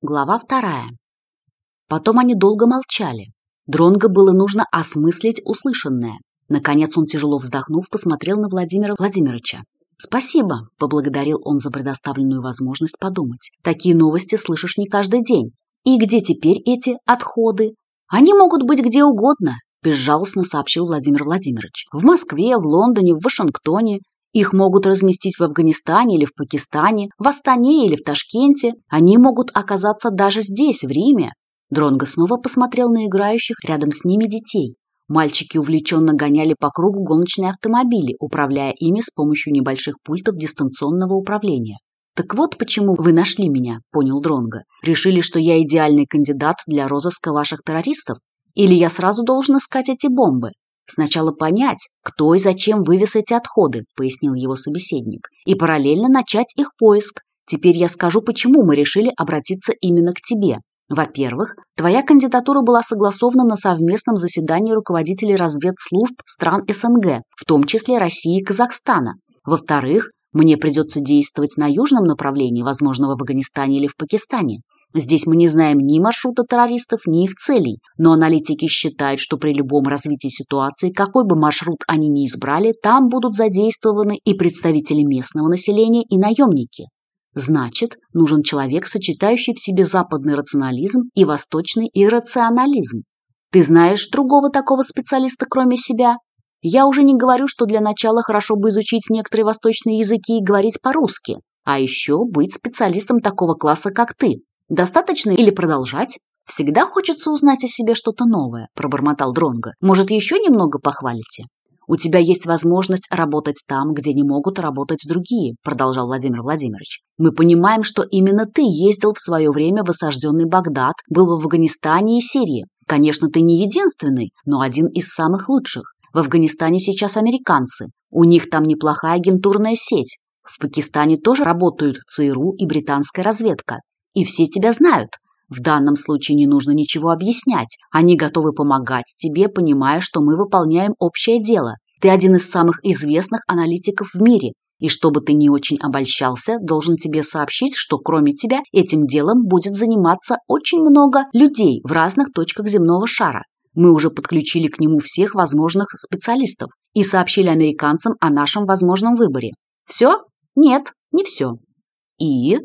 Глава вторая. Потом они долго молчали. Дронго было нужно осмыслить услышанное. Наконец он, тяжело вздохнув, посмотрел на Владимира Владимировича. «Спасибо», – поблагодарил он за предоставленную возможность подумать. «Такие новости слышишь не каждый день. И где теперь эти отходы? Они могут быть где угодно», – безжалостно сообщил Владимир Владимирович. «В Москве, в Лондоне, в Вашингтоне. Их могут разместить в Афганистане или в Пакистане, в Астане или в Ташкенте. Они могут оказаться даже здесь, в Риме. Дронго снова посмотрел на играющих рядом с ними детей. Мальчики увлеченно гоняли по кругу гоночные автомобили, управляя ими с помощью небольших пультов дистанционного управления. «Так вот почему вы нашли меня», — понял Дронго. «Решили, что я идеальный кандидат для розыска ваших террористов? Или я сразу должен искать эти бомбы?» Сначала понять, кто и зачем вывез эти отходы, пояснил его собеседник, и параллельно начать их поиск. Теперь я скажу, почему мы решили обратиться именно к тебе. Во-первых, твоя кандидатура была согласована на совместном заседании руководителей разведслужб стран СНГ, в том числе России и Казахстана. Во-вторых, мне придется действовать на южном направлении, возможно, в Афганистане или в Пакистане. Здесь мы не знаем ни маршрута террористов, ни их целей, но аналитики считают, что при любом развитии ситуации, какой бы маршрут они ни избрали, там будут задействованы и представители местного населения, и наемники. Значит, нужен человек, сочетающий в себе западный рационализм и восточный иррационализм. Ты знаешь другого такого специалиста, кроме себя? Я уже не говорю, что для начала хорошо бы изучить некоторые восточные языки и говорить по-русски, а еще быть специалистом такого класса, как ты, Достаточно или продолжать? Всегда хочется узнать о себе что-то новое, пробормотал Дронга. Может, еще немного похвалите? У тебя есть возможность работать там, где не могут работать другие, продолжал Владимир Владимирович. Мы понимаем, что именно ты ездил в свое время в осажденный Багдад, был в Афганистане и Сирии. Конечно, ты не единственный, но один из самых лучших. В Афганистане сейчас американцы. У них там неплохая агентурная сеть. В Пакистане тоже работают ЦРУ и британская разведка и все тебя знают. В данном случае не нужно ничего объяснять. Они готовы помогать тебе, понимая, что мы выполняем общее дело. Ты один из самых известных аналитиков в мире. И чтобы ты не очень обольщался, должен тебе сообщить, что кроме тебя этим делом будет заниматься очень много людей в разных точках земного шара. Мы уже подключили к нему всех возможных специалистов и сообщили американцам о нашем возможном выборе. Все? Нет, не все. И?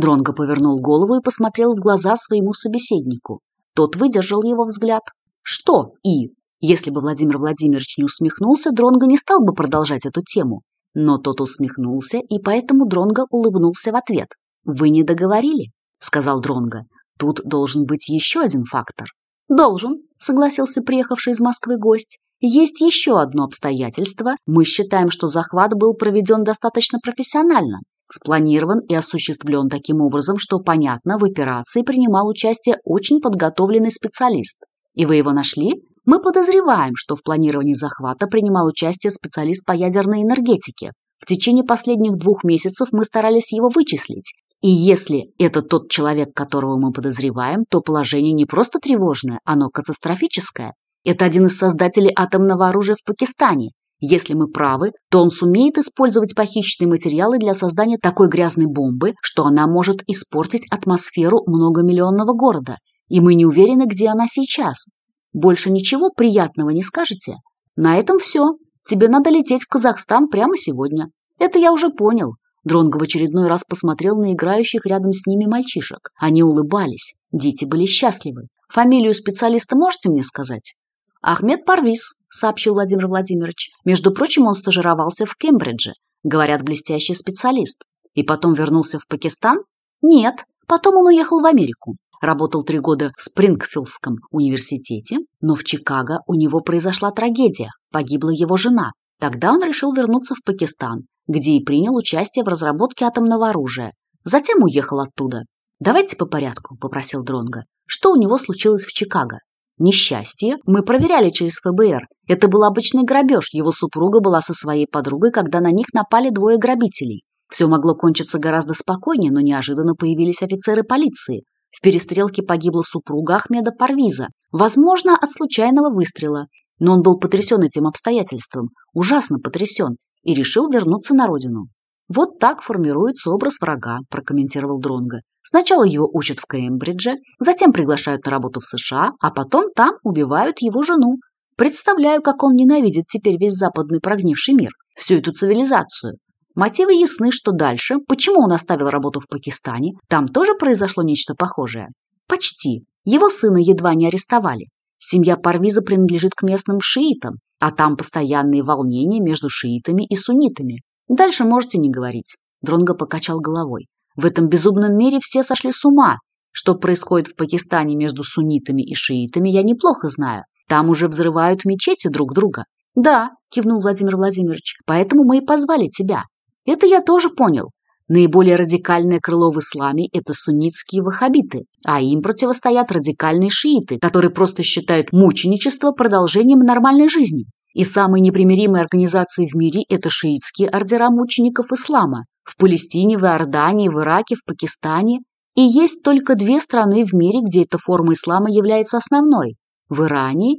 Дронго повернул голову и посмотрел в глаза своему собеседнику. Тот выдержал его взгляд. Что «и»? Если бы Владимир Владимирович не усмехнулся, Дронго не стал бы продолжать эту тему. Но тот усмехнулся, и поэтому Дронго улыбнулся в ответ. «Вы не договорили», — сказал Дронго. «Тут должен быть еще один фактор». «Должен», — согласился приехавший из Москвы гость. «Есть еще одно обстоятельство. Мы считаем, что захват был проведен достаточно профессионально спланирован и осуществлен таким образом, что, понятно, в операции принимал участие очень подготовленный специалист. И вы его нашли? Мы подозреваем, что в планировании захвата принимал участие специалист по ядерной энергетике. В течение последних двух месяцев мы старались его вычислить. И если это тот человек, которого мы подозреваем, то положение не просто тревожное, оно катастрофическое. Это один из создателей атомного оружия в Пакистане. Если мы правы, то он сумеет использовать похищенные материалы для создания такой грязной бомбы, что она может испортить атмосферу многомиллионного города, и мы не уверены, где она сейчас. Больше ничего приятного не скажете? На этом все. Тебе надо лететь в Казахстан прямо сегодня. Это я уже понял. Дронго в очередной раз посмотрел на играющих рядом с ними мальчишек. Они улыбались. Дети были счастливы. Фамилию специалиста можете мне сказать? Ахмед Парвис, сообщил Владимир Владимирович. Между прочим, он стажировался в Кембридже. Говорят, блестящий специалист. И потом вернулся в Пакистан? Нет, потом он уехал в Америку. Работал три года в Спрингфилдском университете, но в Чикаго у него произошла трагедия. Погибла его жена. Тогда он решил вернуться в Пакистан, где и принял участие в разработке атомного оружия. Затем уехал оттуда. «Давайте по порядку», – попросил Дронга. «Что у него случилось в Чикаго?» Несчастье? Мы проверяли через ФБР. Это был обычный грабеж. Его супруга была со своей подругой, когда на них напали двое грабителей. Все могло кончиться гораздо спокойнее, но неожиданно появились офицеры полиции. В перестрелке погибла супруга Ахмеда Парвиза, возможно, от случайного выстрела. Но он был потрясен этим обстоятельством, ужасно потрясен, и решил вернуться на родину. Вот так формируется образ врага, прокомментировал Дронга. Сначала его учат в Кембридже, затем приглашают на работу в США, а потом там убивают его жену. Представляю, как он ненавидит теперь весь западный прогнивший мир, всю эту цивилизацию. Мотивы ясны, что дальше, почему он оставил работу в Пакистане, там тоже произошло нечто похожее. Почти. Его сына едва не арестовали. Семья Парвиза принадлежит к местным шиитам, а там постоянные волнения между шиитами и суннитами. Дальше можете не говорить. Дронго покачал головой. В этом безумном мире все сошли с ума. Что происходит в Пакистане между суннитами и шиитами, я неплохо знаю. Там уже взрывают мечети друг друга. Да, кивнул Владимир Владимирович, поэтому мы и позвали тебя. Это я тоже понял. Наиболее радикальное крыло в исламе – это суннитские вахабиты, а им противостоят радикальные шииты, которые просто считают мученичество продолжением нормальной жизни. И самой непримиримой организацией в мире – это шиитские ордера мучеников ислама. В Палестине, в Иордании, в Ираке, в Пакистане. И есть только две страны в мире, где эта форма ислама является основной – в Иране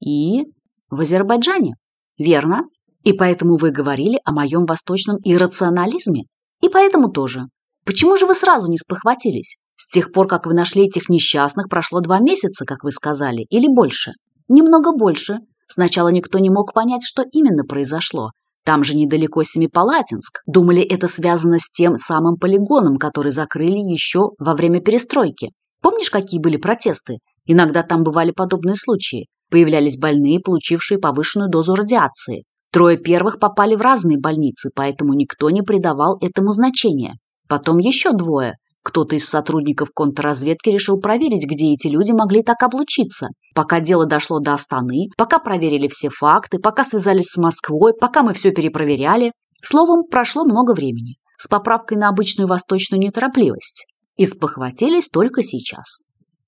и в Азербайджане. Верно? И поэтому вы говорили о моем восточном иррационализме. И поэтому тоже. Почему же вы сразу не спохватились? С тех пор, как вы нашли этих несчастных, прошло два месяца, как вы сказали, или больше? Немного больше, Сначала никто не мог понять, что именно произошло. Там же недалеко Семипалатинск. Думали, это связано с тем самым полигоном, который закрыли еще во время перестройки. Помнишь, какие были протесты? Иногда там бывали подобные случаи. Появлялись больные, получившие повышенную дозу радиации. Трое первых попали в разные больницы, поэтому никто не придавал этому значения. Потом еще двое. Кто-то из сотрудников контрразведки решил проверить, где эти люди могли так облучиться. Пока дело дошло до Астаны, пока проверили все факты, пока связались с Москвой, пока мы все перепроверяли. Словом, прошло много времени. С поправкой на обычную восточную неторопливость. И спохватились только сейчас.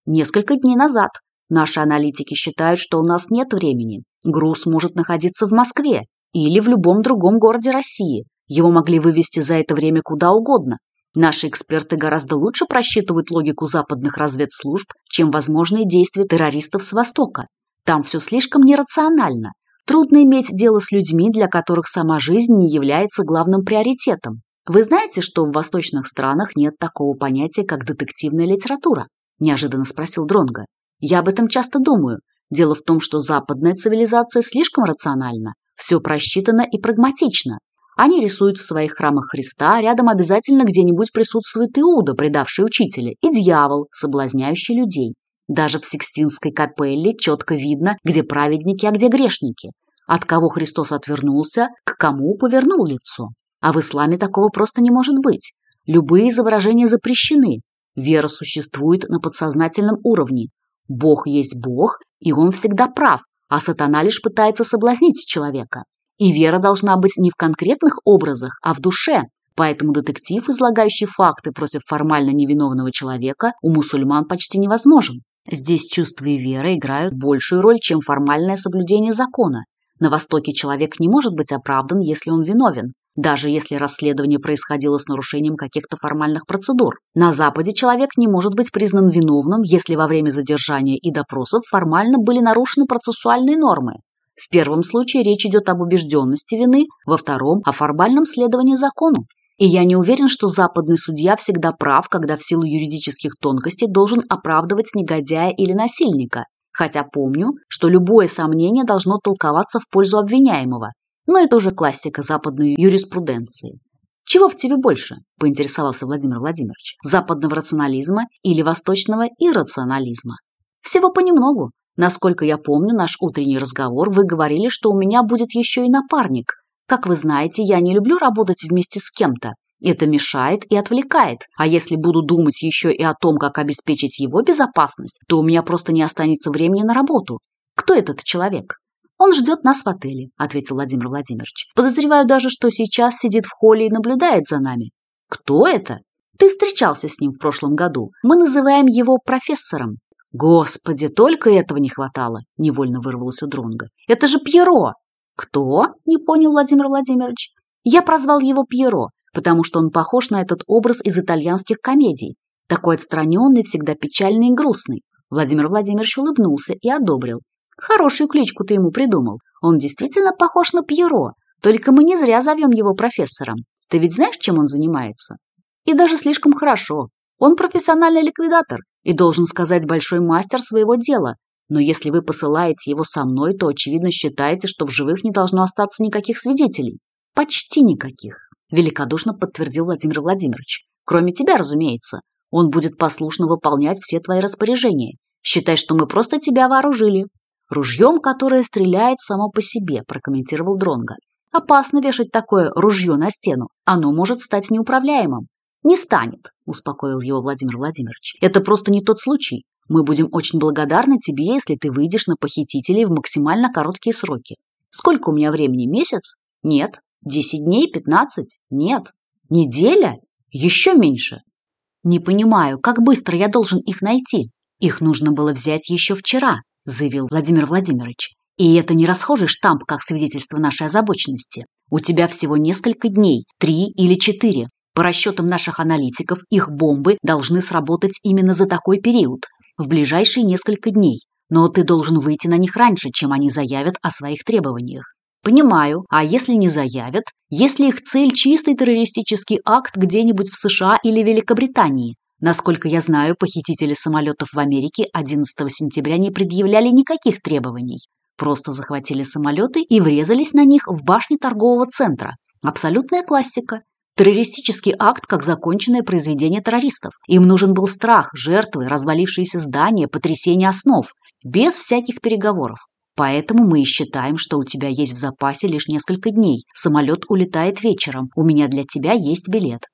Несколько дней назад. Наши аналитики считают, что у нас нет времени. Груз может находиться в Москве или в любом другом городе России. Его могли вывести за это время куда угодно. Наши эксперты гораздо лучше просчитывают логику западных разведслужб, чем возможные действия террористов с Востока. Там все слишком нерационально. Трудно иметь дело с людьми, для которых сама жизнь не является главным приоритетом. Вы знаете, что в восточных странах нет такого понятия, как детективная литература? Неожиданно спросил Дронга. Я об этом часто думаю. Дело в том, что западная цивилизация слишком рациональна. Все просчитано и прагматично. Они рисуют в своих храмах Христа, рядом обязательно где-нибудь присутствует Иуда, предавший учителя, и дьявол, соблазняющий людей. Даже в Сикстинской капелле четко видно, где праведники, а где грешники, от кого Христос отвернулся, к кому повернул лицо. А в исламе такого просто не может быть. Любые изображения запрещены. Вера существует на подсознательном уровне. Бог есть Бог, и он всегда прав, а сатана лишь пытается соблазнить человека. И вера должна быть не в конкретных образах, а в душе. Поэтому детектив, излагающий факты против формально невиновного человека, у мусульман почти невозможен. Здесь чувства и вера играют большую роль, чем формальное соблюдение закона. На Востоке человек не может быть оправдан, если он виновен, даже если расследование происходило с нарушением каких-то формальных процедур. На Западе человек не может быть признан виновным, если во время задержания и допросов формально были нарушены процессуальные нормы. В первом случае речь идет об убежденности вины, во втором – о формальном следовании закону. И я не уверен, что западный судья всегда прав, когда в силу юридических тонкостей должен оправдывать негодяя или насильника. Хотя помню, что любое сомнение должно толковаться в пользу обвиняемого. Но это уже классика западной юриспруденции. «Чего в тебе больше?» – поинтересовался Владимир Владимирович. «Западного рационализма или восточного иррационализма?» «Всего понемногу», Насколько я помню наш утренний разговор, вы говорили, что у меня будет еще и напарник. Как вы знаете, я не люблю работать вместе с кем-то. Это мешает и отвлекает. А если буду думать еще и о том, как обеспечить его безопасность, то у меня просто не останется времени на работу. Кто этот человек? Он ждет нас в отеле, ответил Владимир Владимирович. Подозреваю даже, что сейчас сидит в холле и наблюдает за нами. Кто это? Ты встречался с ним в прошлом году. Мы называем его профессором. «Господи, только этого не хватало!» – невольно вырвалось у Дронга. «Это же Пьеро!» «Кто?» – не понял Владимир Владимирович. «Я прозвал его Пьеро, потому что он похож на этот образ из итальянских комедий. Такой отстраненный, всегда печальный и грустный». Владимир Владимирович улыбнулся и одобрил. «Хорошую кличку ты ему придумал. Он действительно похож на Пьеро. Только мы не зря зовем его профессором. Ты ведь знаешь, чем он занимается?» «И даже слишком хорошо. Он профессиональный ликвидатор и должен сказать большой мастер своего дела. Но если вы посылаете его со мной, то, очевидно, считаете, что в живых не должно остаться никаких свидетелей. Почти никаких, великодушно подтвердил Владимир Владимирович. Кроме тебя, разумеется. Он будет послушно выполнять все твои распоряжения. Считай, что мы просто тебя вооружили. Ружьем, которое стреляет само по себе, прокомментировал Дронга. Опасно вешать такое ружье на стену. Оно может стать неуправляемым не станет», — успокоил его Владимир Владимирович. «Это просто не тот случай. Мы будем очень благодарны тебе, если ты выйдешь на похитителей в максимально короткие сроки. Сколько у меня времени? Месяц? Нет. Десять дней? Пятнадцать? Нет. Неделя? Еще меньше. Не понимаю, как быстро я должен их найти? Их нужно было взять еще вчера», — заявил Владимир Владимирович. «И это не расхожий штамп, как свидетельство нашей озабоченности. У тебя всего несколько дней, три или четыре, по расчетам наших аналитиков, их бомбы должны сработать именно за такой период, в ближайшие несколько дней. Но ты должен выйти на них раньше, чем они заявят о своих требованиях. Понимаю, а если не заявят, если их цель чистый террористический акт где-нибудь в США или Великобритании, Насколько я знаю, похитители самолетов в Америке 11 сентября не предъявляли никаких требований. Просто захватили самолеты и врезались на них в башне торгового центра. Абсолютная классика террористический акт как законченное произведение террористов. Им нужен был страх, жертвы, развалившиеся здания, потрясение основ, без всяких переговоров. Поэтому мы и считаем, что у тебя есть в запасе лишь несколько дней. Самолет улетает вечером. У меня для тебя есть билет.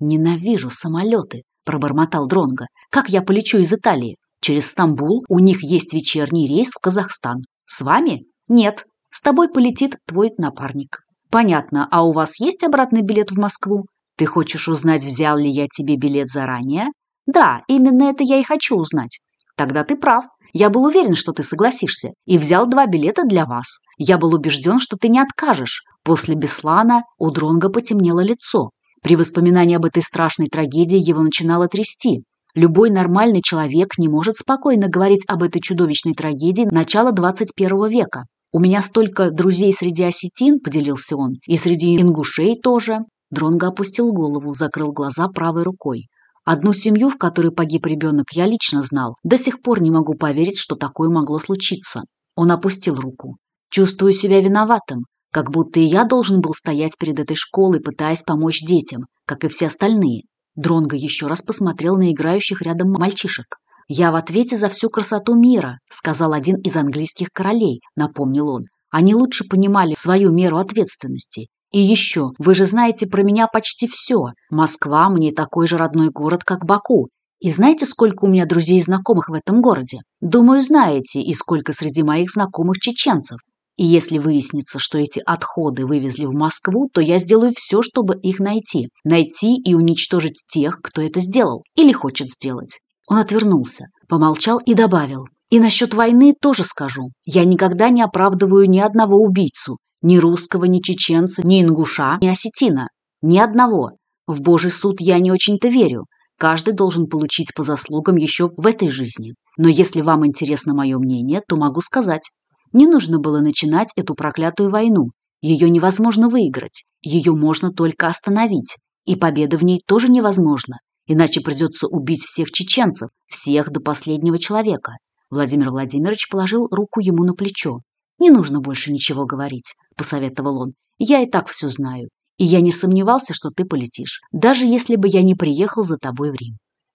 Ненавижу самолеты, пробормотал Дронго. Как я полечу из Италии? Через Стамбул у них есть вечерний рейс в Казахстан. С вами? Нет. С тобой полетит твой напарник. Понятно, а у вас есть обратный билет в Москву? Ты хочешь узнать, взял ли я тебе билет заранее? Да, именно это я и хочу узнать. Тогда ты прав. Я был уверен, что ты согласишься, и взял два билета для вас. Я был убежден, что ты не откажешь. После Беслана у Дронга потемнело лицо. При воспоминании об этой страшной трагедии его начинало трясти. Любой нормальный человек не может спокойно говорить об этой чудовищной трагедии начала 21 века. У меня столько друзей среди осетин, поделился он, и среди ингушей тоже. Дронго опустил голову, закрыл глаза правой рукой. Одну семью, в которой погиб ребенок, я лично знал. До сих пор не могу поверить, что такое могло случиться. Он опустил руку. Чувствую себя виноватым, как будто и я должен был стоять перед этой школой, пытаясь помочь детям, как и все остальные. Дронго еще раз посмотрел на играющих рядом мальчишек. «Я в ответе за всю красоту мира», — сказал один из английских королей, — напомнил он. «Они лучше понимали свою меру ответственности. И еще, вы же знаете про меня почти все. Москва мне такой же родной город, как Баку. И знаете, сколько у меня друзей и знакомых в этом городе? Думаю, знаете, и сколько среди моих знакомых чеченцев. И если выяснится, что эти отходы вывезли в Москву, то я сделаю все, чтобы их найти. Найти и уничтожить тех, кто это сделал или хочет сделать. Он отвернулся, помолчал и добавил. «И насчет войны тоже скажу. Я никогда не оправдываю ни одного убийцу. Ни русского, ни чеченца, ни ингуша, ни осетина. Ни одного. В божий суд я не очень-то верю. Каждый должен получить по заслугам еще в этой жизни. Но если вам интересно мое мнение, то могу сказать. Не нужно было начинать эту проклятую войну. Ее невозможно выиграть. Ее можно только остановить. И победа в ней тоже невозможна иначе придется убить всех чеченцев, всех до последнего человека. Владимир Владимирович положил руку ему на плечо. «Не нужно больше ничего говорить», – посоветовал он. «Я и так все знаю. И я не сомневался, что ты полетишь, даже если бы я не приехал за тобой в Рим».